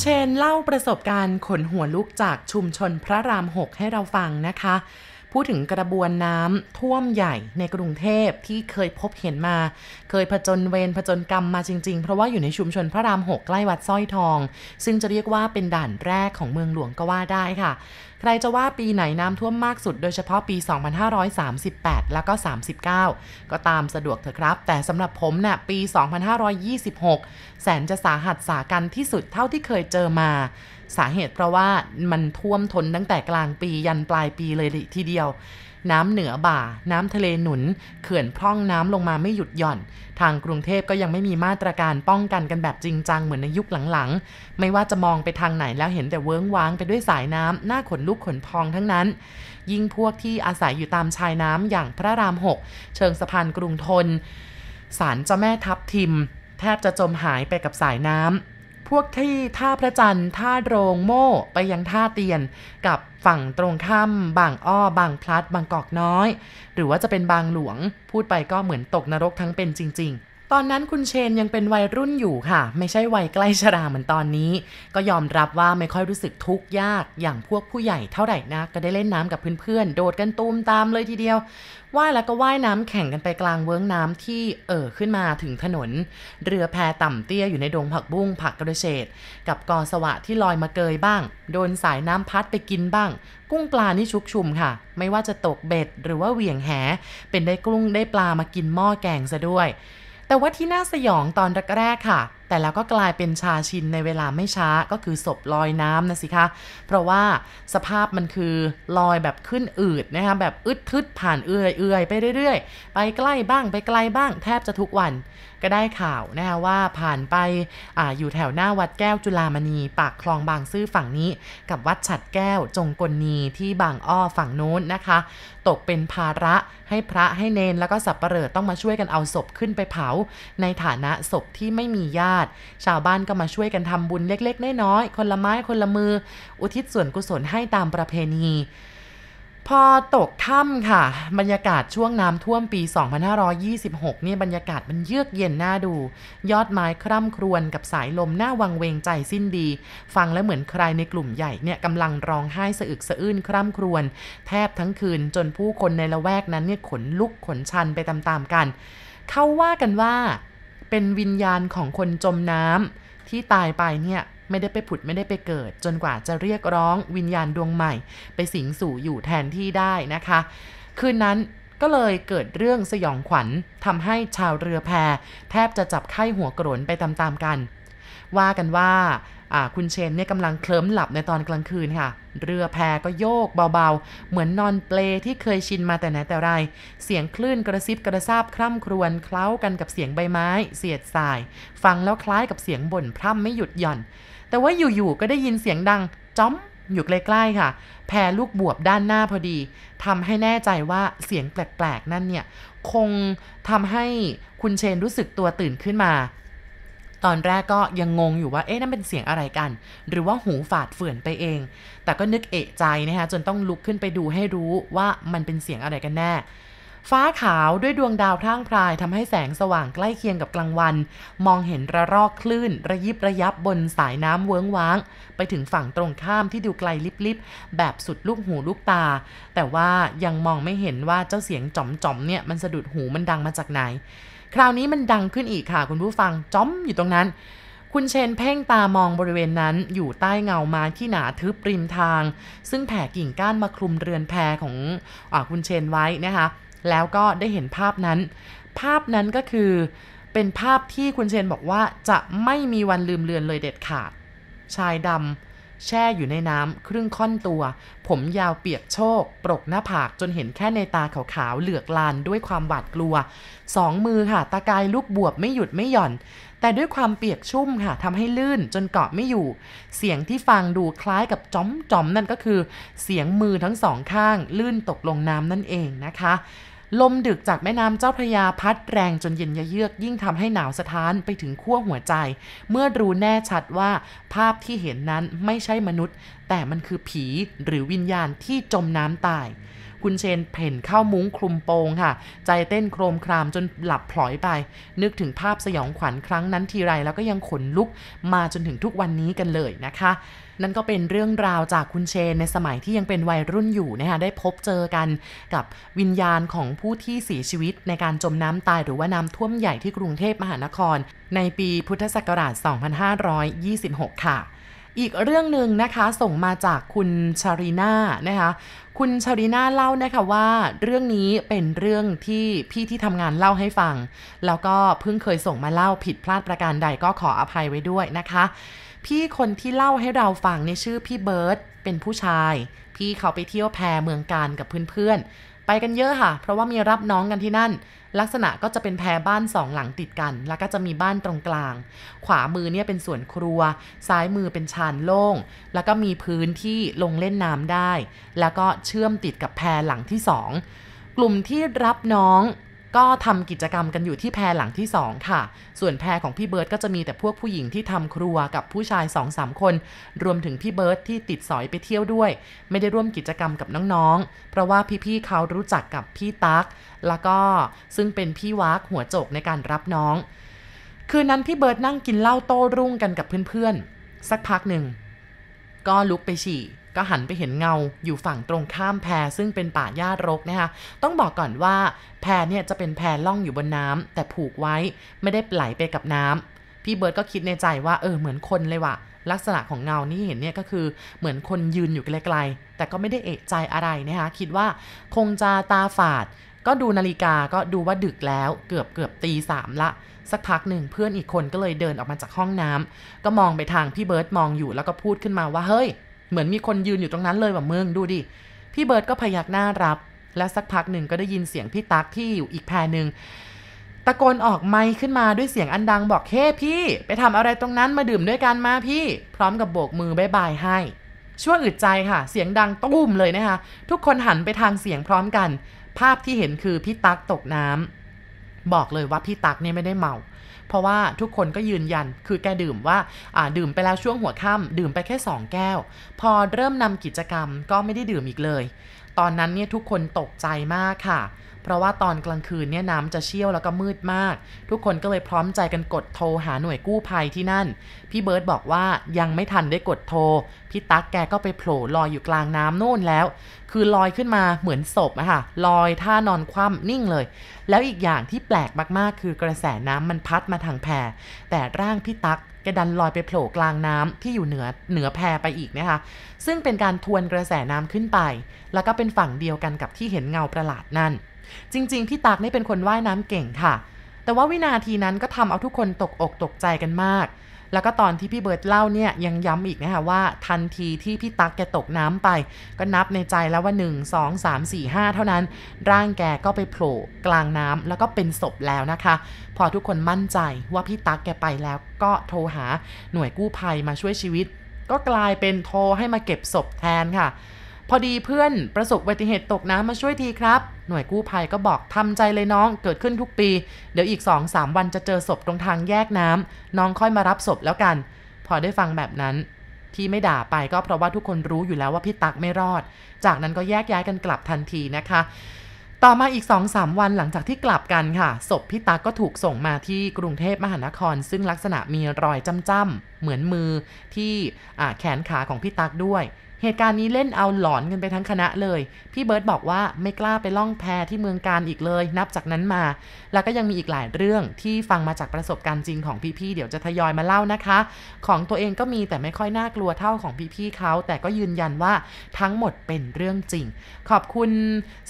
เชนเล่าประสบการณ์ขนหัวลุกจากชุมชนพระรามหกให้เราฟังนะคะ พูดถึงกระบวนน้ำท่วมใหญ่ในกรุงเทพที่เคยพบเห็นมา เคยผจญเวรผจญกรรมมาจริงๆ เพราะว่าอยู่ในชุมชนพระรามหกใกล้วัดสร้อยทอง ซึ่งจะเรียกว่าเป็นด่านแรกของเมืองหลวงก็ว่าได้ค่ะ ใครจะว่าปีไหนน้ำท่วมมากสุดโดยเฉพาะปี 2538 แล้วก็ 39 ก็ตามสะดวกเถอะครับ แต่สำหรับผมนะ่ะปี 2526 แสนจะสาหัสสากันที่สุดเท่าที่เคยเจอมา สาเหตุเพราะว่ามันท่วมทนตั้งแต่กลางปียันปลายปีเลยทีเดียว น้ำเหนือบ่า น้ำทะเลหนุน เขื่อนพร่องน้ำลงมาไม่หยุดหย่อน ทางกรุงเทพก็ยังไม่มีมาตรการป้องกันกันแบบจริงจังเหมือนในยุคหลังๆ ไม่ว่าจะมองไปทางไหนแล้วเห็นแต่เวิ้งว้างไปด้วยสายน้ำหน้าขนลุกขนพองทั้งนั้น ยิ่งพวกที่อาศัยอยู่ตามชายน้ำอย่างพระรามหกเชิงสะพานกรุงทน ศาลเจ้าแม่ทับทิม แทบจะจมหายไปกับสายน้ำ พวกที่ท่าพระจันทร์ท่าโรงโม่ไปยังท่าเตียน กับฝั่งตรงข้ามบางอ้อบางพลัด บางกอกน้อย หรือว่าจะเป็นบางหลวงพูดไปก็เหมือนตกนรกทั้งเป็นจริง ๆ ตอนนั้นคุณเชนยังเป็นวัยรุ่นอยู่ค่ะ ไม่ใช่วัยใกล้ชราเหมือนตอนนี้ ก็ยอมรับว่าไม่ค่อยรู้สึกทุกข์ยากอย่างพวกผู้ใหญ่เท่าไหร่นะก็ได้เล่นน้ำกับเพื่อนๆ โดดกันตูมตามเลยทีเดียวว่ายแล้วก็ว่ายน้ำแข่งกันไปกลางเวิ้งน้ำที่เอ่อขึ้นมาถึงถนน เรือแพต่ำเตี้ยอยู่ในดงผักบุ้งผักกระเฉดกับกอสวะที่ลอยมาเกยบ้าง โดนสายน้ำพัดไปกินบ้าง กุ้งปลานี่ชุกชุมค่ะ ไม่ว่าจะตกเบ็ดหรือว่าเหวี่ยงแห เป็นได้กุ้งได้ปลามากินหม้อแกงซะด้วย แต่ว่าที่น่าสยองตอนแรกๆค่ะ แต่แล้วก็กลายเป็นชาชินในเวลาไม่ช้าก็คือศพลอยน้ำนะสิคะ เพราะว่าสภาพมันคือลอยแบบขึ้นอืดนะคะแบบอึดทึดผ่านเอื่อยๆไปเรื่อยๆ ไปใกล้บ้างไปไกลบ้างแทบจะทุกวัน ก็ได้ข่าวนะคะว่าผ่านไปออยู่แถวหน้าวัดแก้วจุลามณี ปากคลองบางซื่อฝั่งนี้ กับวัดฉัดแก้วจงกลนีที่บางอ้อฝั่งโน้นนะคะ ตกเป็นภาระให้พระให้เนนแล้วก็สับปะเหร่อต้องมาช่วยกันเอาศพขึ้นไปเผา ในฐานะศพที่ไม่มีญาติ ชาวบ้านก็มาช่วยกันทำบุญเล็กๆน้อยๆคนละไม้คนละมือ อุทิศส่วนกุศลให้ตามประเพณี พอตกค่ำค่ะ บรรยากาศช่วงน้ำท่วมปี 2526 นี่บรรยากาศมันเยือกเย็นน่าดู ยอดไม้คร่ำครวญกับสายลมหน้าวังเวงใจสิ้นดี ฟังแล้วเหมือนใครในกลุ่มใหญ่เนี่ยกำลังร้องไห้สะอึกสะอื้นคร่ำครวญแทบทั้งคืนจนผู้คนในละแวกนั้นเนี่ยขนลุกขนชันไปตามๆกัน เขาว่ากันว่า เป็นวิญญาณของคนจมน้ำที่ตายไปเนี่ย ไม่ได้ไปผุดไม่ได้ไปเกิด จนกว่าจะเรียกร้องวิญญาณดวงใหม่ ไปสิงสู่อยู่แทนที่ได้นะคะ คืนนั้นก็เลยเกิดเรื่องสยองขวัญทำให้ชาวเรือแพแทบจะจับไข้หัวกรนไปตามๆกัน ว่ากันว่าคุณเชนเนี่ยกำลังเคลิ้มหลับในตอนกลางคืนค่ะ เรือแพก็โยกเบาๆ เหมือนนอนเปลที่เคยชินมาแต่ไหนแต่ไร เสียงคลื่นกระซิบกระซาบคร่ำครวญเคล้ากันกับเสียงใบไม้ เสียดสาย ฟังแล้วคล้ายกับเสียงบ่นพร่ำไม่หยุดหย่อน แต่ว่าอยู่ๆก็ได้ยินเสียงดังจ้อมอยู่ใกล้ๆค่ะ แพรลูกบวบด้านหน้าพอดีทำให้แน่ใจว่าเสียงแปลกๆ นั่นเนี่ย คงทำให้คุณเชนรู้สึกตัวตื่นขึ้นมา ตอนแรกก็ยังงงอยู่ว่า เอ๊ะนั่นเป็นเสียงอะไรกัน หรือว่าหูฝาดเฟื่อนไปเอง แต่ก็นึกเอะใจนะคะจนต้องลุกขึ้นไปดูให้รู้ว่ามันเป็นเสียงอะไรกันแน่ ฟ้าขาวด้วยดวงดาวพร่างพรายทำให้แสงสว่างใกล้เคียงกับกลางวัน มองเห็นระรอกคลื่น ระยิบระยับบนสายน้ำเวิ้งว้าง ไปถึงฝั่งตรงข้ามที่ดูไกลลิบๆ แบบสุดลูกหูลูกตา แต่ว่ายังมองไม่เห็นว่าเจ้าเสียงจ๋อมๆเนี่ยมันสะดุดหูมันดังมาจากไหน คราวนี้มันดังขึ้นอีกค่ะคุณผู้ฟังจ๋อมอยู่ตรงนั้นคุณเชนเพ่งตามองบริเวณนั้นอยู่ใต้เงาไม้ที่หนาทึบริมทาง ซึ่งแผ่กิ่งก้านมาคลุมเรือนแพของอคุณเชนไว้นะคะ แล้วก็ได้เห็นภาพนั้น ภาพนั้นก็คือเป็นภาพที่คุณเชนบอกว่าจะไม่มีวันลืมเลือนเลยเด็ดขาด ชายดำแช่อยู่ในน้ำครึ่งค่อนตัว ผมยาวเปียกโชก ปรกหน้าผากจนเห็นแค่ในตาขาวๆเหลือกลานด้วยความหวาดกลัว สองมือค่ะตากายลูกบวบไม่หยุดไม่หย่อน แต่ด้วยความเปียกชุ่มค่ะทำให้ลื่นจนเกาะไม่อยู่ เสียงที่ฟังดูคล้ายกับจ้อมจอมนั่นก็คือ เสียงมือทั้งสองข้าง ลื่นตกลงน้ำนั่นเองนะคะ ลมดึกจากแม่น้ำเจ้าพระยาพัดแรงจนเย็นยะเยือกยิ่งทำให้หนาวสะท้านไปถึงขั้วหัวใจ เมื่อรู้แน่ชัดว่าภาพที่เห็นนั้นไม่ใช่มนุษย์ แต่มันคือผีหรือวิญญาณที่จมน้ำตาย คุณเชนเพ่นเข้ามุ้งคลุมโปงค่ะ ใจเต้นโครมครามจนหลับพลอยไป นึกถึงภาพสยองขวัญครั้งนั้นทีไรแล้วก็ยังขนลุกมาจนถึงทุกวันนี้กันเลยนะคะนั่นก็เป็นเรื่องราวจากคุณเชนในสมัยที่ยังเป็นวัยรุ่นอยู่นะคะได้พบเจอกันกับวิญญาณของผู้ที่เสียชีวิตในการจมน้ำตายหรือว่าน้ำท่วมใหญ่ที่กรุงเทพมหานคร ในปีพุทธศักราช 2526 ค่ะ อีกเรื่องหนึ่งนะคะส่งมาจากคุณชารีนานะคะคุณชารีนาเล่านะคะว่า เรื่องนี้เป็นเรื่องที่พี่ที่ทำงานเล่าให้ฟัง แล้วก็เพิ่งเคยส่งมาเล่าผิดพลาดประการใดก็ขออภัยไว้ด้วยนะคะ พี่คนที่เล่าให้เราฟังในชื่อพี่เบิร์ตเป็นผู้ชาย พี่เขาไปเที่ยวแพเมืองการกับเพื่อนๆ ไปกันเยอะค่ะ เพราะว่ามีรับน้องกันที่นั่น ลักษณะก็จะเป็นแพรบ้านสองหลังติดกัน แล้วก็จะมีบ้านตรงกลาง ขวามือเนี่ยเป็นส่วนครัว ซ้ายมือเป็นชานโล่ง แล้วก็มีพื้นที่ลงเล่นน้ำได้ แล้วก็เชื่อมติดกับแพรหลังที่สอง กลุ่มที่รับน้อง ก็ทำกิจกรรมกันอยู่ที่แพรหลังที่ 2 ค่ะ ส่วนแพรของพี่เบิร์ดก็จะมีแต่พวกผู้หญิงที่ทำครัวกับผู้ชาย2อสคน รวมถึงพี่เบิร์ดที่ติดสอยไปเที่ยวด้วย ไม่ได้ร่วมกิจกรรมกับน้องๆ เพราะว่าพี่ๆเขารู้จักกับพี่ตั๊กแล้วก็ซึ่งเป็นพี่วักหัวโจกในการรับน้อง คืนนั้นพี่เบิร์ดนั่งกินเหล้าโต้รุ่งกันกับเพื่อนๆ สักพักหนึ่ง ก็ลุกไปฉี่ ก็หันไปเห็นเงาอยู่ฝั่งตรงข้ามแพซึ่งเป็นป่าหญ้ารกนะคะ ต้องบอกก่อนว่าแพเนี่ยจะเป็นแพล่องอยู่บนน้ำแต่ผูกไว้ไม่ได้ไหลไปกับน้ำพี่เบิร์ดก็คิดในใจว่าเออเหมือนคนเลยว่ะลักษณะของเงานี่เห็นเนี่ยก็คือเหมือนคนยืนอยู่ไกลๆ แต่ก็ไม่ได้เอะใจอะไรนะคะ คิดว่าคงจะตาฝาด ก็ดูนาฬิกาก็ดูว่าดึกแล้วเกือบเกือบตีสามละ สักพักหนึ่งเพื่อนอีกคนก็เลยเดินออกมาจากห้องน้ำก็มองไปทางพี่เบิร์ดมองอยู่แล้วก็พูดขึ้นมาว่าเฮ้ย เหมือนมีคนยืนอยู่ตรงนั้นเลยแบบมึงดูดิ พี่เบิร์ดก็พยักหน้ารับ และสักพักหนึ่งก็ได้ยินเสียงพี่ตั๊กที่อยู่อีกแพหนึ่งตะโกนออกไมค์ขึ้นมาด้วยเสียงอันดังบอกเฮ้พี่ ไปทำอะไรตรงนั้นมาดื่มด้วยกันมาพี่ พร้อมกับโบกมือ bye bye ให้ ชั่วอึดใจค่ะ เสียงดังตุ้มเลยนะคะ ทุกคนหันไปทางเสียงพร้อมกัน ภาพที่เห็นคือพี่ตั๊กตกน้ำบอกเลยว่าพี่ตั๊กเนี่ยไม่ได้เมา เพราะว่าทุกคนก็ยืนยันคือแกดื่มว่าอ่าดื่มไปแล้วช่วงหัวค่ำดื่มไปแค่ 2 แก้ว พอเริ่มนำกิจกรรมก็ไม่ได้ดื่มอีกเลย ตอนนั้นเนี่ยทุกคนตกใจมากค่ะ เพราะว่าตอนกลางคืนเนี่ยน้ำจะเชี่ยวแล้วก็มืดมาก ทุกคนก็เลยพร้อมใจกันกดโทรหาหน่วยกู้ภัยที่นั่น พี่เบิร์ตบอกว่ายังไม่ทันได้กดโทร พี่ตั๊กแกก็ไปโผล่ลอยอยู่กลางน้ำโน่นแล้ว คือลอยขึ้นมาเหมือนศพอะค่ะ ลอยท่านอนคว่ำนิ่งเลย แล้วอีกอย่างที่แปลกมากๆ คือกระแสน้ำมันพัดมาทางแพแต่ร่างพี่ตั๊กแกดันลอยไปโผล่กลางน้ำที่อยู่เหนือเหนือแพไปอีกนะคะ ซึ่งเป็นการทวนกระแสน้ำขึ้นไป แล้วก็เป็นฝั่งเดียวกันกับที่เห็นเงาประหลาดนั่น จริง ๆ พี่ตักนี่เป็นคนว่ายน้ำเก่งค่ะ แต่ว่าวินาทีนั้นก็ทำเอาทุกคนตกอกตกใจกันมาก แล้วก็ตอนที่พี่เบิร์ดเล่าเนี่ยยังย้ำอีกนะคะว่าทันทีที่พี่ตักแกตกน้ำไป ก็นับในใจแล้วว่า 1 2 3 4 5 เท่านั้น ร่างแกก็ไปโผล่กลางน้ำแล้วก็เป็นศพแล้วนะคะ พอทุกคนมั่นใจว่าพี่ตักแกไปแล้วก็โทรหาหน่วยกู้ภัยมาช่วยชีวิต ก็กลายเป็นโทรให้มาเก็บศพแทนค่ะ พอดีเพื่อนประสบอุบัติเหตุตกน้ำมาช่วยทีครับ หน่วยกู้ภัยก็บอกทำใจเลยน้องเกิดขึ้นทุกปี เดี๋ยวอีก 2-3 วันจะเจอศพตรงทางแยกน้ำน้องค่อยมารับศพแล้วกัน พอได้ฟังแบบนั้น ที่ไม่ด่าไปก็เพราะว่าทุกคนรู้อยู่แล้วว่าพี่ตักไม่รอด จากนั้นก็แยกย้ายกันกลับทันทีนะคะ ต่อมาอีก 2-3 วันหลังจากที่กลับกันค่ะศพพี่ตักก็ถูกส่งมาที่กรุงเทพมหานคร ซึ่งลักษณะมีรอยจ้ำๆเหมือนมือที่แขนขาของพี่ตักด้วย เหตุการณ์นี้เล่นเอาหลอนกันไปทั้งคณะเลย พี่เบิร์ตบอกว่าไม่กล้าไปล่องแพที่เมืองการอีกเลย นับจากนั้นมา แล้วก็ยังมีอีกหลายเรื่องที่ฟังมาจากประสบการณ์จริงของพี่ๆเดี๋ยวจะทยอยมาเล่านะคะ ของตัวเองก็มีแต่ไม่ค่อยน่ากลัวเท่าของพี่ๆเขาแต่ก็ยืนยันว่าทั้งหมดเป็นเรื่องจริง ขอบคุณ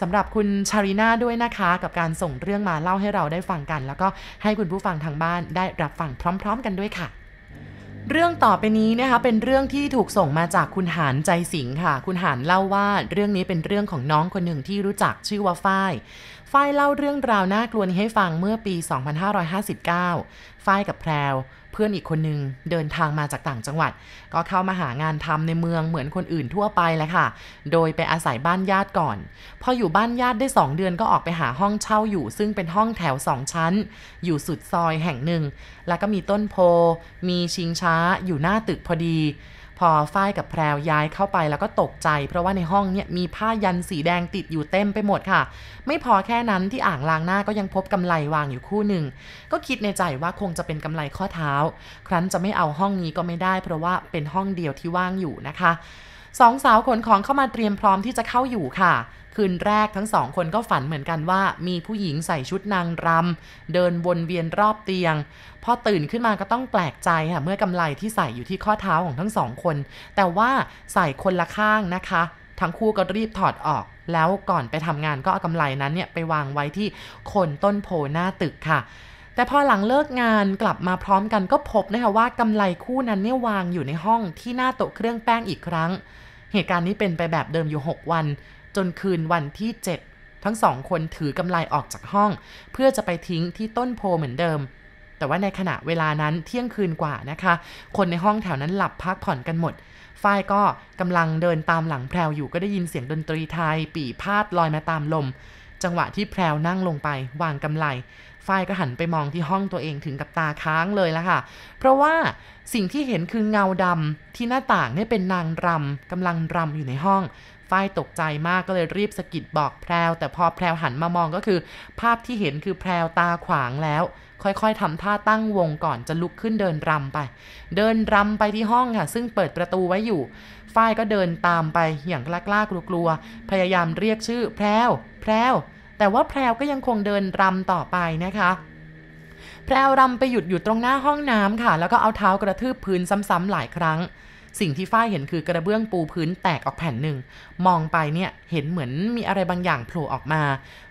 สำหรับคุณชาริน่าด้วยนะคะ กับการส่งเรื่องมาเล่าให้เราได้ฟังกัน แล้วก็ให้คุณผู้ฟังทางบ้านได้รับฟังพร้อม ๆ กันด้วยค่ะ เรื่องต่อไปนี้นะคะเป็นเรื่องที่ถูกส่งมาจากคุณหานใจสิงค่ะ คุณหานเล่าว่าเรื่องนี้เป็นเรื่องของน้องคนหนึ่งที่รู้จักชื่อว่าฝ้ายฝ้ายเล่าเรื่องราวน่ากลัวนี้ให้ฟังเมื่อปี 2559ฝ้ายกับแพรว เพื่อนอีกคนนึงเดินทางมาจากต่างจังหวัด ก็เข้ามาหางานทำในเมืองเหมือนคนอื่นทั่วไปแหละค่ะ โดยไปอาศัยบ้านญาติก่อน พออยู่บ้านญาติได้ 2 เดือนก็ออกไปหาห้องเช่าอยู่ ซึ่งเป็นห้องแถว 2 ชั้น อยู่สุดซอยแห่งหนึ่ง แล้วก็มีต้นโพ มีชิงช้าอยู่หน้าตึกพอดี พอฝ้ายกับแพรวย้ายเข้าไปแล้วก็ตกใจ เพราะว่าในห้องเนี่ยมีผ้ายันสีแดงติดอยู่เต็มไปหมดค่ะ ไม่พอแค่นั้นที่อ่างล้างหน้าก็ยังพบกำไลวางอยู่คู่หนึ่ง ก็คิดในใจว่าคงจะเป็นกำไลข้อเท้า ครั้นจะไม่เอาห้องนี้ก็ไม่ได้ เพราะว่าเป็นห้องเดียวที่ว่างอยู่นะคะ สองสาวขนของเข้ามาเตรียมพร้อมที่จะเข้าอยู่ค่ะ คืนแรกทั้งสองคนก็ฝันเหมือนกันว่า มีผู้หญิงใส่ชุดนางรำเดินวนเวียนรอบเตียง พอตื่นขึ้นมาก็ต้องแปลกใจค่ะ เมื่อกำไลที่ใส่อยู่ที่ข้อเท้าของทั้งสองคน แต่ว่าใส่คนละข้างนะคะ ทั้งคู่ก็รีบถอดออก แล้วก่อนไปทำงานก็เอากำไลนั้นเนี่ยไปวางไว้ที่โคนต้นโพหน้าตึกค่ะแต่พอหลังเลิกงานกลับมาพร้อมกันก็พบนะคะว่ากำไลคู่นั้นเนี่ยวางอยู่ในห้องที่หน้าโต๊ะเครื่องแป้งอีกครั้ง เหตุการณ์นี้เป็นไปแบบเดิมอยู่ 6 วัน จนคืนวันที่ 7 ทั้งสองคนถือกำไลออกจากห้อง เพื่อจะไปทิ้งที่ต้นโพเหมือนเดิม แต่ว่าในขณะเวลานั้นเที่ยงคืนกว่านะคะ คนในห้องแถวนั้นหลับพักผ่อนกันหมดฝ้ายก็กำลังเดินตามหลังแพรวอยู่ก็ได้ยินเสียงดนตรีไทย ปี่พาดลอยมาตามลม จังหวะที่แพรวนั่งลงไป วางกำไล ฝ้ายก็หันไปมองที่ห้องตัวเองถึงกับตาค้างเลยละค่ะ เพราะว่าสิ่งที่เห็นคือเงาดำที่หน้าต่างเนี่ยเป็นนางรำกำลังรำอยู่ในห้องฝ้ายตกใจมากก็เลยรีบสะกิดบอกแพรว แต่พอแพรวหันมามองก็คือ ภาพที่เห็นคือแพรวตาขวางแล้ว ค่อยๆทำท่าตั้งวงก่อนจะลุกขึ้นเดินรำไป เดินรำไปที่ห้องค่ะ ซึ่งเปิดประตูไว้อยู่ฝ้ายก็เดินตามไปอย่างกล้าๆกลัวๆพยายามเรียกชื่อแพรวแพรว แต่ว่าแพรวก็ยังคงเดินรำต่อไปนะคะแพรวรำไปหยุดอยู่ตรงหน้าห้องน้ำค่ะ แล้วก็เอาเท้ากระทืบพื้นซ้ำๆหลายครั้ง สิ่งที่ฝ้ายเห็นคือกระเบื้องปูพื้นแตกออกแผ่นหนึ่ง มองไปเนี่ยเห็นเหมือนมีอะไรบางอย่างโผล่ออกมา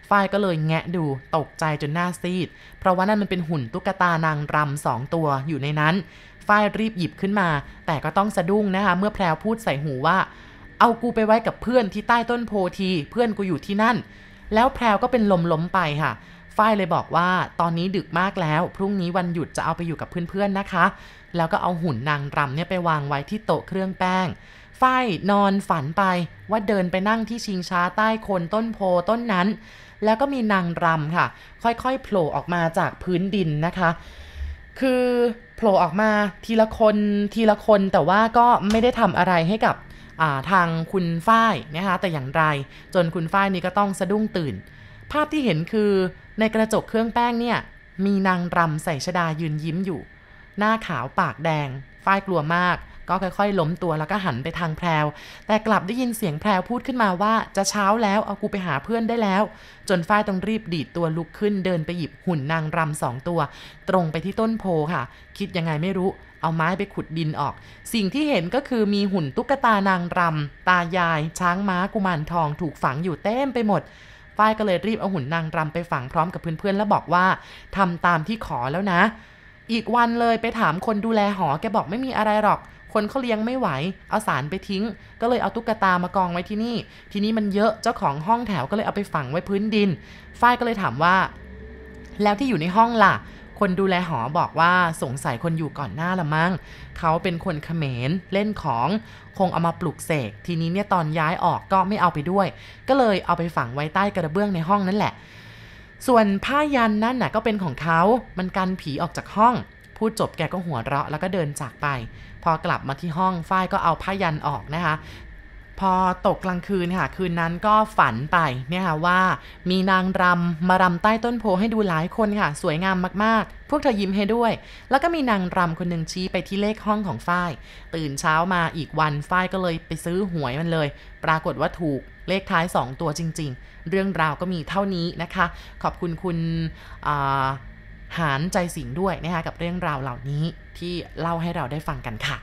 ฝ้ายก็เลยแงะดูตกใจจนหน้าซีด เพราะว่านั่นมันเป็นหุ่นตุ๊กตานางรำสองตัวอยู่ในนั้น ฝ้ายรีบหยิบขึ้นมา แต่ก็ต้องสะดุ้งนะคะ เมื่อแพรวพูดใส่หูว่า เอากูไปไว้กับเพื่อนที่ใต้ต้นโพที เพื่อนกูอยู่ที่นั่น แล้วแพรวก็เป็นลมล้มไปค่ะ ฝ้ายเลยบอกว่าตอนนี้ดึกมากแล้ว พรุ่งนี้วันหยุดจะเอาไปอยู่กับเพื่อนๆนะคะ แล้วก็เอาหุ่นนางรำเนี่ยไปวางไว้ที่โต๊ะเครื่องแป้ง ฝ้ายนอนฝันไปว่าเดินไปนั่งที่ชิงช้าใต้โคนต้นโพต้นนั้น แล้วก็มีนางรำค่ะ ค่อยๆโผล่ออกมาจากพื้นดินนะคะ คือโผล่ออกมาทีละคนทีละคนแต่ว่าก็ไม่ได้ทำอะไรให้กับ ทางคุณฝ้ายนะคะแต่อย่างไร จนคุณฝ้ายนี่ก็ต้องสะดุ้งตื่น ภาพที่เห็นคือในกระจกเครื่องแป้งเนี่ยมีนางรำใส่ชดายืนยิ้มอยู่ หน้าขาวปากแดงฝ้ายกลัวมาก ก็ค่อยๆล้มตัวแล้วก็หันไปทางแพรว แต่กลับได้ยินเสียงแพรวพูดขึ้นมาว่าจะเช้าแล้วเอากูไปหาเพื่อนได้แล้ว จนฝ้ายต้องรีบดีดตัวลุกขึ้นเดินไปหยิบหุ่นนางรำสองตัว ตรงไปที่ต้นโพค่ะ คิดยังไงไม่รู้เอาไม้ไปขุดดินออก สิ่งที่เห็นก็คือมีหุ่นตุ๊กตานางรำตายาย ช้างม้ากุมารทองถูกฝังอยู่เต็มไปหมดฝ้ายก็เลยรีบเอาหุ่นนางรำไปฝังพร้อมกับเพื่อนๆแล้วบอกว่าทำตามที่ขอแล้วนะ อีกวันเลยไปถามคนดูแลหอแกบอกไม่มีอะไรหรอก คนเขาเลี้ยงไม่ไหว เอาสารไปทิ้ง ก็เลยเอาตุ๊กตามากองไว้ที่นี่ ทีนี้มันเยอะเจ้าของห้องแถวก็เลยเอาไปฝังไว้พื้นดิน ฝ้ายก็เลยถามว่า แล้วที่อยู่ในห้องล่ะ คนดูแลหอบอกว่าสงสัยคนอยู่ก่อนหน้าละมั้งเขาเป็นคนเขมรเล่นของคงเอามาปลุกเสก ทีนี้เนี่ยตอนย้ายออกก็ไม่เอาไปด้วย ก็เลยเอาไปฝังไว้ใต้กระเบื้องในห้องนั่นแหละส่วนผ้ายันนั่นน่ะก็เป็นของเขา มันกันผีออกจากห้อง พูดจบแกก็หัวเราะแล้วก็เดินจากไป พอกลับมาที่ห้องฝ้ายก็เอาผ้ายันออกนะคะพอตกกลางคืนค่ะ คืนนั้นก็ฝันไปเนี่ยค่ะว่า มีนางรำมารำใต้ต้นโพให้ดูหลายคนค่ะ สวยงามมากๆ พวกเธอยิ้มให้ด้วย แล้วก็มีนางรำคนหนึ่งชี้ไปที่เลขห้องของฝ้าย ตื่นเช้ามาอีกวันฝ้ายก็เลยไปซื้อหวยมันเลย ปรากฏว่าถูกเลขท้าย 2 ตัวจริง ๆ เรื่องราวก็มีเท่านี้นะคะ ขอบคุณคุณ หารใจสิงด้วยนะคะกับเรื่องราวเหล่านี้ที่เล่าให้เราได้ฟังกันค่ะ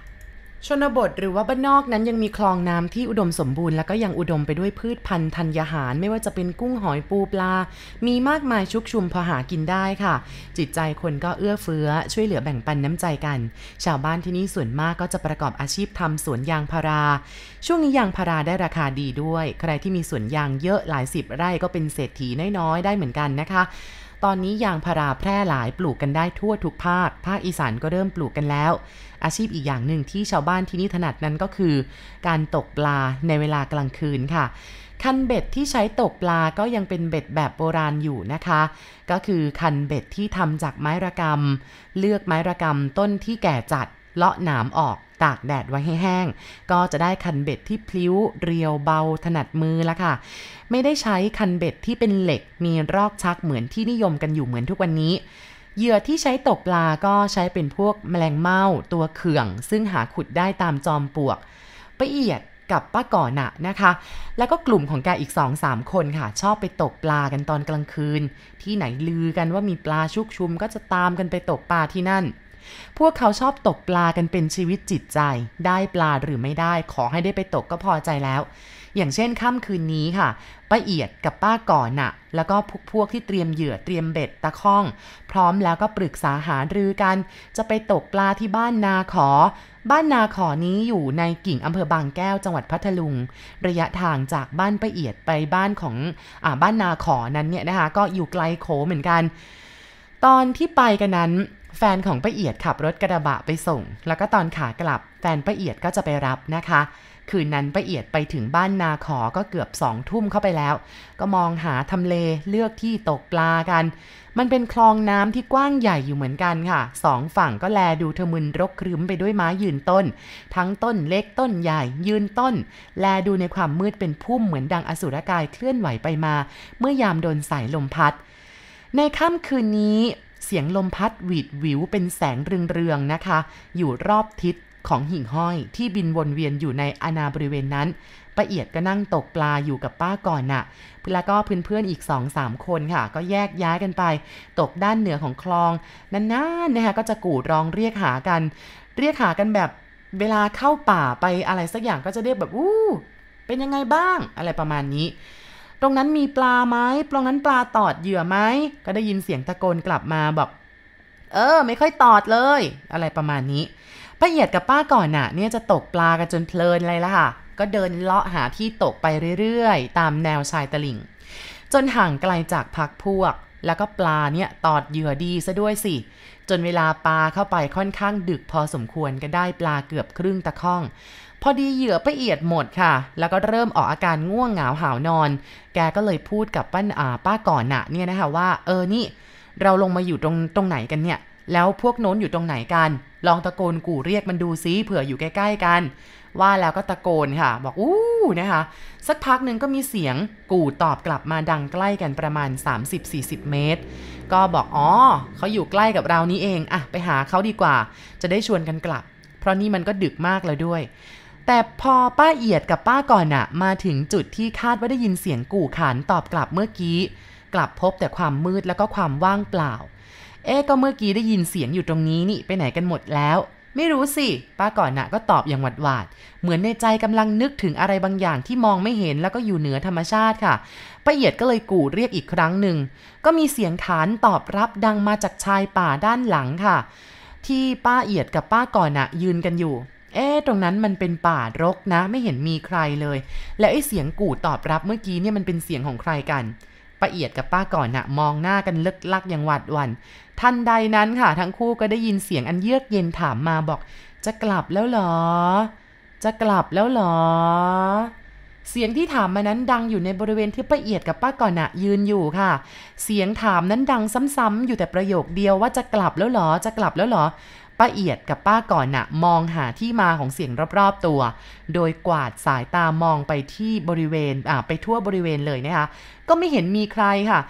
ชนบทหรือว่าบ้านนอกนั้นยังมีคลองน้ำที่อุดมสมบูรณ์แล้วก็ยังอุดมไปด้วยพืชพันธุ์ธัญญาหาร ไม่ว่าจะเป็นกุ้งหอยปูปลา มีมากมายชุกชุมพอหากินได้ค่ะ จิตใจคนก็เอื้อเฟื้อ ช่วยเหลือแบ่งปันน้ำใจกัน ชาวบ้านที่นี่ส่วนมากก็จะประกอบอาชีพทำสวนยางพารา ช่วงนี้ยางพาราได้ราคาดีด้วย ใครที่มีสวนยางเยอะหลายสิบไร่ก็เป็นเศรษฐีน้อยๆได้เหมือนกันนะคะ ตอนนี้ยางพาราแพร่หลายปลูกกันได้ทั่วทุกภาค ภาคอีสานก็เริ่มปลูกกันแล้ว อาชีพอีกอย่างหนึ่งที่ชาวบ้านที่นี่ถนัดนั้นก็คือ การตกปลาในเวลากลางคืนค่ะคันเบ็ดที่ใช้ตกปลาก็ยังเป็นเบ็ดแบบโบราณอยู่นะคะ ก็คือคันเบ็ดที่ทำจากไม้ระกำเลือกไม้ระกำต้นที่แก่จัด เลาะหนามออกตากแดดไว้ให้แห้ง ก็จะได้คันเบ็ดที่พลิ้วเรียวเบาถนัดมือละค่ะ ไม่ได้ใช้คันเบ็ดที่เป็นเหล็กมีรอกชักเหมือนที่นิยมกันอยู่เหมือนทุกวันนี้เหยื่อที่ใช้ตกปลาก็ใช้เป็นพวกแมลงเม่าตัวเขื่อง ซึ่งหาขุดได้ตามจอมปลวกปะเอียดกับป้าก่อหนะนะคะ แล้วก็กลุ่มของแกอีก 2-3 คนค่ะ ชอบไปตกปลากันตอนกลางคืน ที่ไหนลือกันว่ามีปลาชุกชุมก็จะตามกันไปตกปลาที่นั่น พวกเขาชอบตกปลากันเป็นชีวิตจิตใจ ได้ปลาหรือไม่ได้ขอให้ได้ไปตกก็พอใจแล้ว อย่างเช่นค่ำคืนนี้ค่ะป้าเอียดกับป้าก่อนน่ะ แล้วก็พวกพวกที่เตรียมเหยื่อเตรียมเบ็ดตะข้อง พร้อมแล้วก็ปรึกษาหารือกัน จะไปตกปลาที่บ้านนาขอ บ้านนาขอนี้อยู่ในกิ่งอำเภอบางแก้วจังหวัดพัทลุง ระยะทางจากบ้านป้าเอียดไปบ้านของอบ้านนาขอนั้นเนี่ยนะคะ ก็อยู่ไกลโขเหมือนกัน ตอนที่ไปกันนั้น แฟนของป้าเอียดขับรถกระบะไปส่ง แล้วก็ตอนขากลับ แฟนป้าเอียดก็จะไปรับนะคะ คืนนั้นป้าเอียดไปถึงบ้านนาขอก็เกือบสองทุ่มเข้าไปแล้ว ก็มองหาทำเลเลือกที่ตกปลากัน มันเป็นคลองน้ำที่กว้างใหญ่อยู่เหมือนกันค่ะ สองฝั่งก็แลดูทะมึนรกครึ้มไปด้วยไม้ยืนต้น ทั้งต้นเล็กต้นใหญ่ยืนต้น แลดูในความมืดเป็นพุ่มเหมือนดังอสุรกายเคลื่อนไหวไปมา เมื่อยามโดนสายลมพัดในค่ำคืนนี้ เสียงลมพัดหวีดวิวเป็นแสงเรืองๆนะคะ อยู่รอบทิศของหิ่งห้อยที่บินวนเวียนอยู่ในอาณาบริเวณนั้นป้าเอียดก็นั่งตกปลาอยู่กับป้าก่อนน่ะ แล้วก็เพื่อนๆอีก 2-3คนค่ะ ก็แยกย้ายกันไป ตกด้านเหนือของคลองนานๆนะคะก็จะกูดร้องเรียกหากัน เรียกหากันแบบเวลาเข้าป่าไปอะไรสักอย่างก็จะเรียกแบบอู้เป็นยังไงบ้างอะไรประมาณนี้ ตรงนั้นมีปลาไหมตรงนั้นปลาตอดเหยื่อไหมก็ได้ยินเสียงตะโกนกลับมาบอกเออ ไม่ค่อยตอดเลย อะไรประมาณนี้ป้าเอียดกับป้าก่อนน่ะ เนี่ยจะตกปลากันจนเพลินเลยละค่ะ ก็เดินเลาะหาที่ตกไปเรื่อยๆ ตามแนวชายตลิ่ง จนห่างไกลจากพักพวก แล้วก็ปลาเนี่ยตอดเหยื่อดีซะด้วยสิ จนเวลาปลาเข้าไปค่อนข้างดึกพอสมควรก็ได้ปลาเกือบครึ่งตะข้อง พอดีเหยื่อป้าเอียดหมดค่ะ แล้วก็เริ่มออกอาการง่วงเหงาหาวนอน แกก็เลยพูดกับป้าาป้าก่อนน่ะเนี่ยนะคะว่า เออนี่ เราลงมาอยู่ตรงตรงไหนกันเนี่ย แล้วพวกโน้นอยู่ตรงไหนกัน ลองตะโกนกู่เรียกมันดูซิเผื่ออยู่ใกล้ ๆ กัน ว่าแล้วก็ตะโกนค่ะ บอกอู้นะคะ สักพักหนึ่งก็มีเสียงกู่ตอบกลับมาดังใกล้กันประมาณ 30-40 เมตรก็บอกอ๋อเขาอยู่ใกล้กับเรานี้เองอะไปหาเขาดีกว่า จะได้ชวนกันกลับ เพราะนี่มันก็ดึกมากแล้วด้วย แต่พอป้าเอียดกับป้าก่อนอะมาถึงจุดที่คาดว่าได้ยินเสียงกู่ขานตอบกลับเมื่อกี้ กลับพบแต่ความมืดแล้วก็ความว่างเปล่า เอ๊ก็เมื่อกี้ได้ยินเสียงอยู่ตรงนี้นี่ไปไหนกันหมดแล้ว ไม่รู้สิป้าก่อนน่ะก็ตอบอย่างหวาดหวาด เหมือนในใจกำลังนึกถึงอะไรบางอย่างที่มองไม่เห็นแล้วก็อยู่เหนือธรรมชาติค่ะป้าเอียดก็เลยกู่เรียกอีกครั้งหนึ่งก็มีเสียงขานตอบรับดังมาจากชายป่าด้านหลังค่ะ ที่ป้าเอียดกับป้าก่อนน่ะยืนกันอยู่ เอ๊ตรงนั้นมันเป็นป่ารกนะ ไม่เห็นมีใครเลย แล้วไอ้เสียงกู่ตอบรับเมื่อกี้เนี่ยมันเป็นเสียงของใครกันป้าเอียดกับป้าก่อนน่ะมองหน้ากันลึกลักอย่างหวาดหวัน่นทันใดนั้นค่ะ ทั้งคู่ก็ได้ยินเสียงอันเยือกเย็นถามมาบอก จะกลับแล้วเหรอ จะกลับแล้วเหรอ เสียงที่ถามมานั้นดังอยู่ในบริเวณที่ป้าเอียดกับป้าก่อนน่ะยืนอยู่ค่ะ เสียงถามนั้นดังซ้ำๆอยู่แต่ประโยคเดียวว่าจะกลับแล้วเหรอ จะกลับแล้วเหรอ ป้าเอียดกับป้าก่อนน่ะมองหาที่มาของเสียงรอบๆตัว โดยกวาดสายตามองไปที่บริเวณอ่าไปทั่วบริเวณเลยนะคะ ก็ไม่เห็นมีใครค่ะ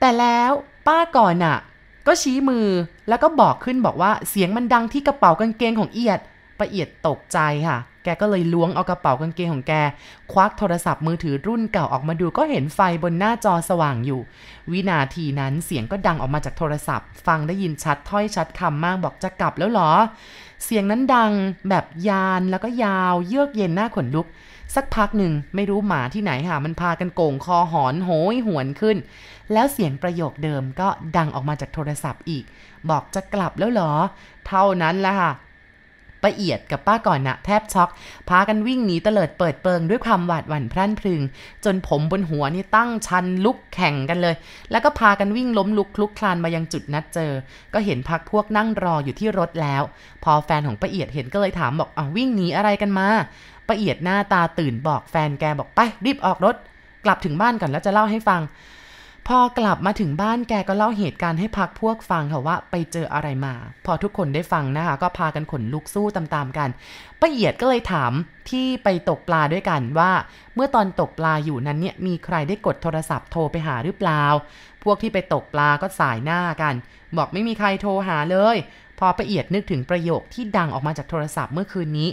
แต่แล้วป้าก่อนน่ะก็ชี้มือแล้วก็บอกขึ้นบอกว่าเสียงมันดังที่กระเป๋ากางเกงของเอียด ป้าเอียดตกใจค่ะ แกก็เลยล้วงเอากระเป๋ากางเกงของแก ควักโทรศัพท์มือถือรุ่นเก่าออกมาดูก็เห็นไฟบนหน้าจอสว่างอยู่ วินาทีนั้นเสียงก็ดังออกมาจากโทรศัพท์ ฟังได้ยินชัดถ้อยชัดคำมากบอกจะกลับแล้วเหรอ เสียงนั้นดังแบบยานแล้วก็ยาวเยือกเย็นหน้าขนลุกสักพักหนึ่งไม่รู้หมาที่ไหนค่ะ มันพากันโก่งคอหอนโหยหวนขึ้น แล้วเสียงประโยคเดิมก็ดังออกมาจากโทรศัพท์อีก บอกจะกลับแล้วเหรอ เท่านั้นแหละค่ะ ป้าเอียดกับป้าก่อนนะแทบช็อก พากันวิ่งหนีเตลิดเปิดเปิงด้วยความหวาดหวั่นพรั่นพรึง จนผมบนหัวนี่ตั้งชันลุกแข่งกันเลย แล้วก็พากันวิ่งล้มลุกคลุกคลานมายังจุดนัดเจอ ก็เห็นพักพวกนั่งรออยู่ที่รถแล้ว พอแฟนของป้าเอียดเห็นก็เลยถามบอกอะวิ่งหนีอะไรกันมาป้าเอียดหน้าตาตื่นบอกแฟนแกบอกไปรีบออกรถ กลับถึงบ้านก่อนแล้วจะเล่าให้ฟัง พอกลับมาถึงบ้านแกก็เล่าเหตุการณ์ให้พักพวกฟังค่ะว่าไปเจออะไรมา พอทุกคนได้ฟังนะคะก็พากันขนลุกสู้ตามๆกันป้าเอียดก็เลยถามที่ไปตกปลาด้วยกันว่า เมื่อตอนตกปลาอยู่นั้นเนี่ยมีใครได้กดโทรศัพท์โทรไปหาหรือเปล่า พวกที่ไปตกปลาก็สายหน้ากัน บอกไม่มีใครโทรหาเลย พอป้าเอียดนึกถึงประโยคที่ดังออกมาจากโทรศัพท์เมื่อคืนนี้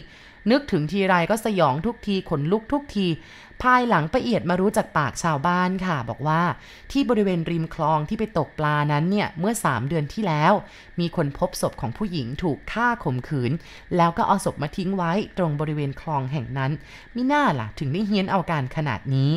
นึกถึงทีไรก็สยองทุกทีขนลุกทุกที ภายหลังประเอียดมารู้จากปากชาวบ้านค่ะ บอกว่าที่บริเวณริมคลองที่ไปตกปลานั้นเนี่ยเมื่อ 3 เดือนที่แล้ว มีคนพบศพของผู้หญิงถูกฆ่าข่มขืน แล้วก็เอาศพมาทิ้งไว้ตรงบริเวณคลองแห่งนั้นมิน่าล่ะ ถึงได้เฮี้ยนเอาการขนาดนี้